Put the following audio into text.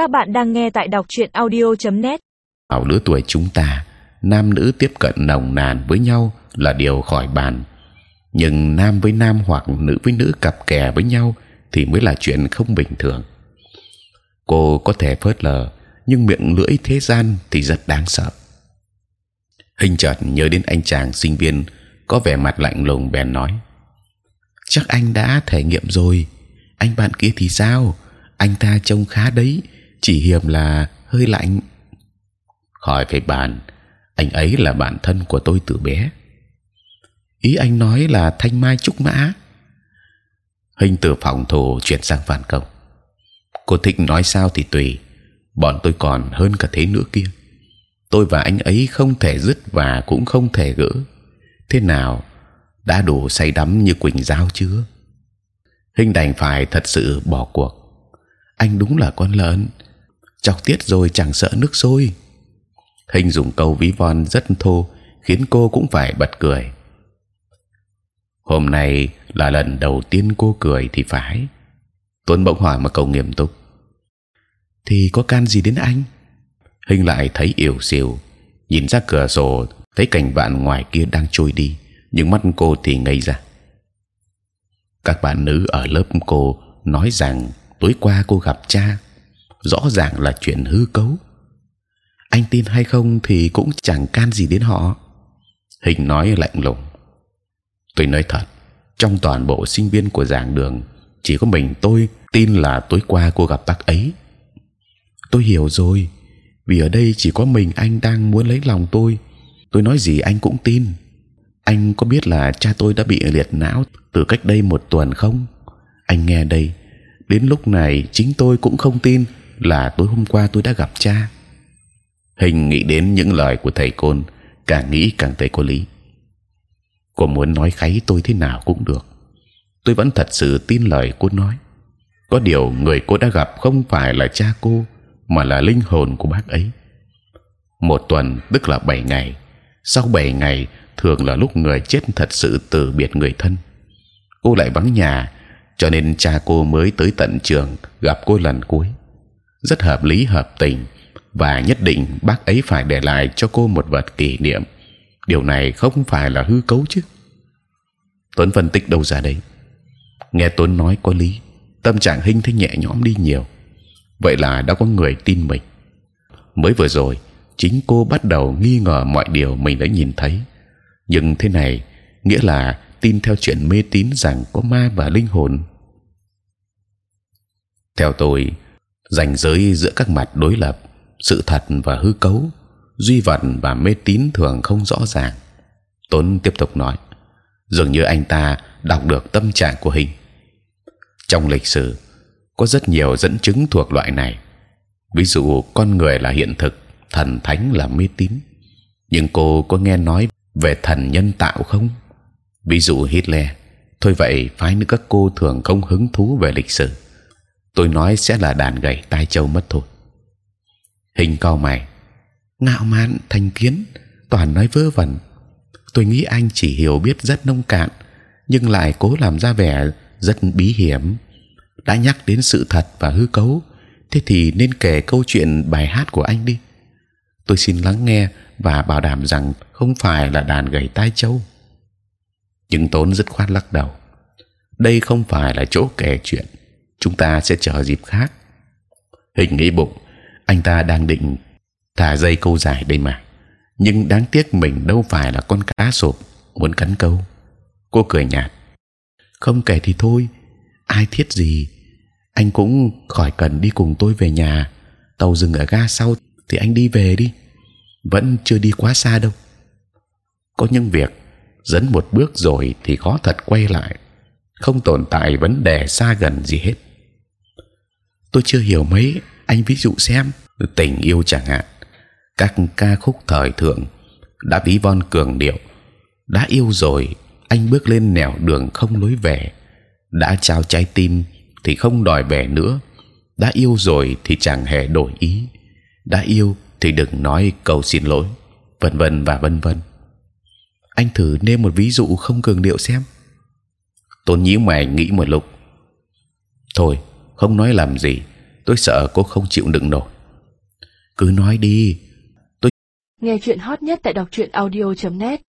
Các bạn đang nghe tại đọc truyện audio.net. Ở lứa tuổi chúng ta, nam nữ tiếp cận nồng nàn với nhau là điều khỏi bàn, nhưng nam với nam hoặc nữ với nữ cặp kè với nhau thì mới là chuyện không bình thường. Cô có thể phớt lờ, nhưng miệng lưỡi thế gian thì rất đáng sợ. Hình chợt nhớ đến anh chàng sinh viên có vẻ mặt lạnh lùng bèn nói: chắc anh đã thể nghiệm rồi. Anh bạn kia thì sao? Anh ta trông khá đấy, chỉ hiềm là hơi lạnh. Khỏi phải bàn, anh ấy là bạn thân của tôi từ bé. Ý anh nói là Thanh Mai Trúc Mã. Hình từ phòng thủ chuyển sang phản công. Cô thịnh nói sao thì tùy. Bọn tôi còn hơn cả thế nữa kia. Tôi và anh ấy không thể dứt và cũng không thể gỡ. Thế nào? đã đủ say đắm như quỳnh giao chưa? Hình đành phải thật sự bỏ cuộc. Anh đúng là con lợn, chọc tiết rồi chẳng sợ nước sôi. Hình dùng câu ví von rất thô, khiến cô cũng phải bật cười. Hôm nay là lần đầu tiên cô cười thì phải. Tuấn bỗng hỏi một câu nghiêm túc. Thì có can gì đến anh? Hình lại thấy yểu xìu, nhìn ra cửa sổ thấy cảnh vạn ngoài kia đang trôi đi nhưng mắt cô thì ngây ra. Các bạn nữ ở lớp cô nói rằng tối qua cô gặp cha, rõ ràng là chuyện hư cấu. Anh tin hay không thì cũng chẳng can gì đến họ. Hình nói lạnh lùng. Tôi nói thật, trong toàn bộ sinh viên của giảng đường chỉ có mình tôi tin là tối qua cô gặp bác ấy. Tôi hiểu rồi, vì ở đây chỉ có mình anh đang muốn lấy lòng tôi. Tôi nói gì anh cũng tin anh có biết là cha tôi đã bị liệt não từ cách đây một tuần không? Anh nghe đây, đến lúc này chính tôi cũng không tin là tối hôm qua tôi đã gặp cha. Hình nghĩ đến những lời của thầy côn, càng nghĩ càng thấy có lý. Cô muốn nói kháy tôi thế nào cũng được, tôi vẫn thật sự tin lời cô nói. Có điều người cô đã gặp không phải là cha cô, mà là linh hồn của bác ấy. Một tuần tức là bảy ngày. Sau bảy ngày thường là lúc người chết thật sự từ biệt người thân. Cô lại vắng nhà, cho nên cha cô mới tới tận trường gặp cô lần cuối. Rất hợp lý hợp tình và nhất định bác ấy phải để lại cho cô một vật kỷ niệm. Điều này không phải là hư cấu chứ? Tuấn phân tích đâu ra đấy? Nghe Tuấn nói có lý, tâm trạng Hinh thấy nhẹ nhõm đi nhiều. Vậy là đã có người tin mình. Mới vừa rồi, chính cô bắt đầu nghi ngờ mọi điều mình đã nhìn thấy nhưng thế này nghĩa là tin theo chuyện mê tín rằng có ma và linh hồn theo tôi ranh giới giữa các mặt đối lập, sự thật và hư cấu, duy vật và mê tín thường không rõ ràng tốn tiếp tục nói, dường như anh ta đọc được tâm trạng của hình trong lịch sử, có rất nhiều dẫn chứng thuộc loại này ví dụ, con người là hiện thực, thần thánh là mê tín nhưng cô có nghe nói về thần nhân tạo không? Ví dụ Hitler. Thôi vậy phái nữ các cô thường không hứng thú về lịch sử. Tôi nói sẽ là đàn gầy tai châu mất thôi. Hình cao mày, ngạo mạn thành kiến, toàn nói vớ vẩn. Tôi nghĩ anh chỉ hiểu biết rất nông cạn, nhưng lại cố làm ra vẻ rất bí hiểm. đã nhắc đến sự thật và hư cấu, thế thì nên kể câu chuyện bài hát của anh đi. Tôi xin lắng nghe và bảo đảm rằng không phải là đàn gầy tai châu. Nhưng tốn dứt khoát lắc đầu. Đây không phải là chỗ kể chuyện. Chúng ta sẽ chờ dịp khác. Hình nghĩ bụng, anh ta đang định thả dây câu dài đây mà. Nhưng đáng tiếc mình đâu phải là con cá sộp muốn cắn câu. Cô cười nhạt. Không kể thì thôi. Ai thiết gì? Anh cũng khỏi cần đi cùng tôi về nhà. Tàu dừng ở ga sau thì anh đi về đi vẫn chưa đi quá xa đâu. Có những việc dẫn một bước rồi thì khó thật quay lại, không tồn tại vấn đề xa gần gì hết. Tôi chưa hiểu mấy, anh ví dụ xem tình yêu chẳng hạn, các ca khúc thời thượng đã ví von cường điệu, đã yêu rồi anh bước lên nẻo đường không lối về, đã trao trái tim thì không đòi về nữa, đã yêu rồi thì chẳng hề đổi ý, đã yêu thì đừng nói cầu xin lỗi, vân vân và vân vân. Anh thử nêu một ví dụ không cường điệu xem. Tôn nhíu mày nghĩ một lúc. Thôi, không nói làm gì. tôi sợ cô không chịu đựng nổi cứ nói đi tôi nghe chuyện hot nhất tại đọc truyện audio .net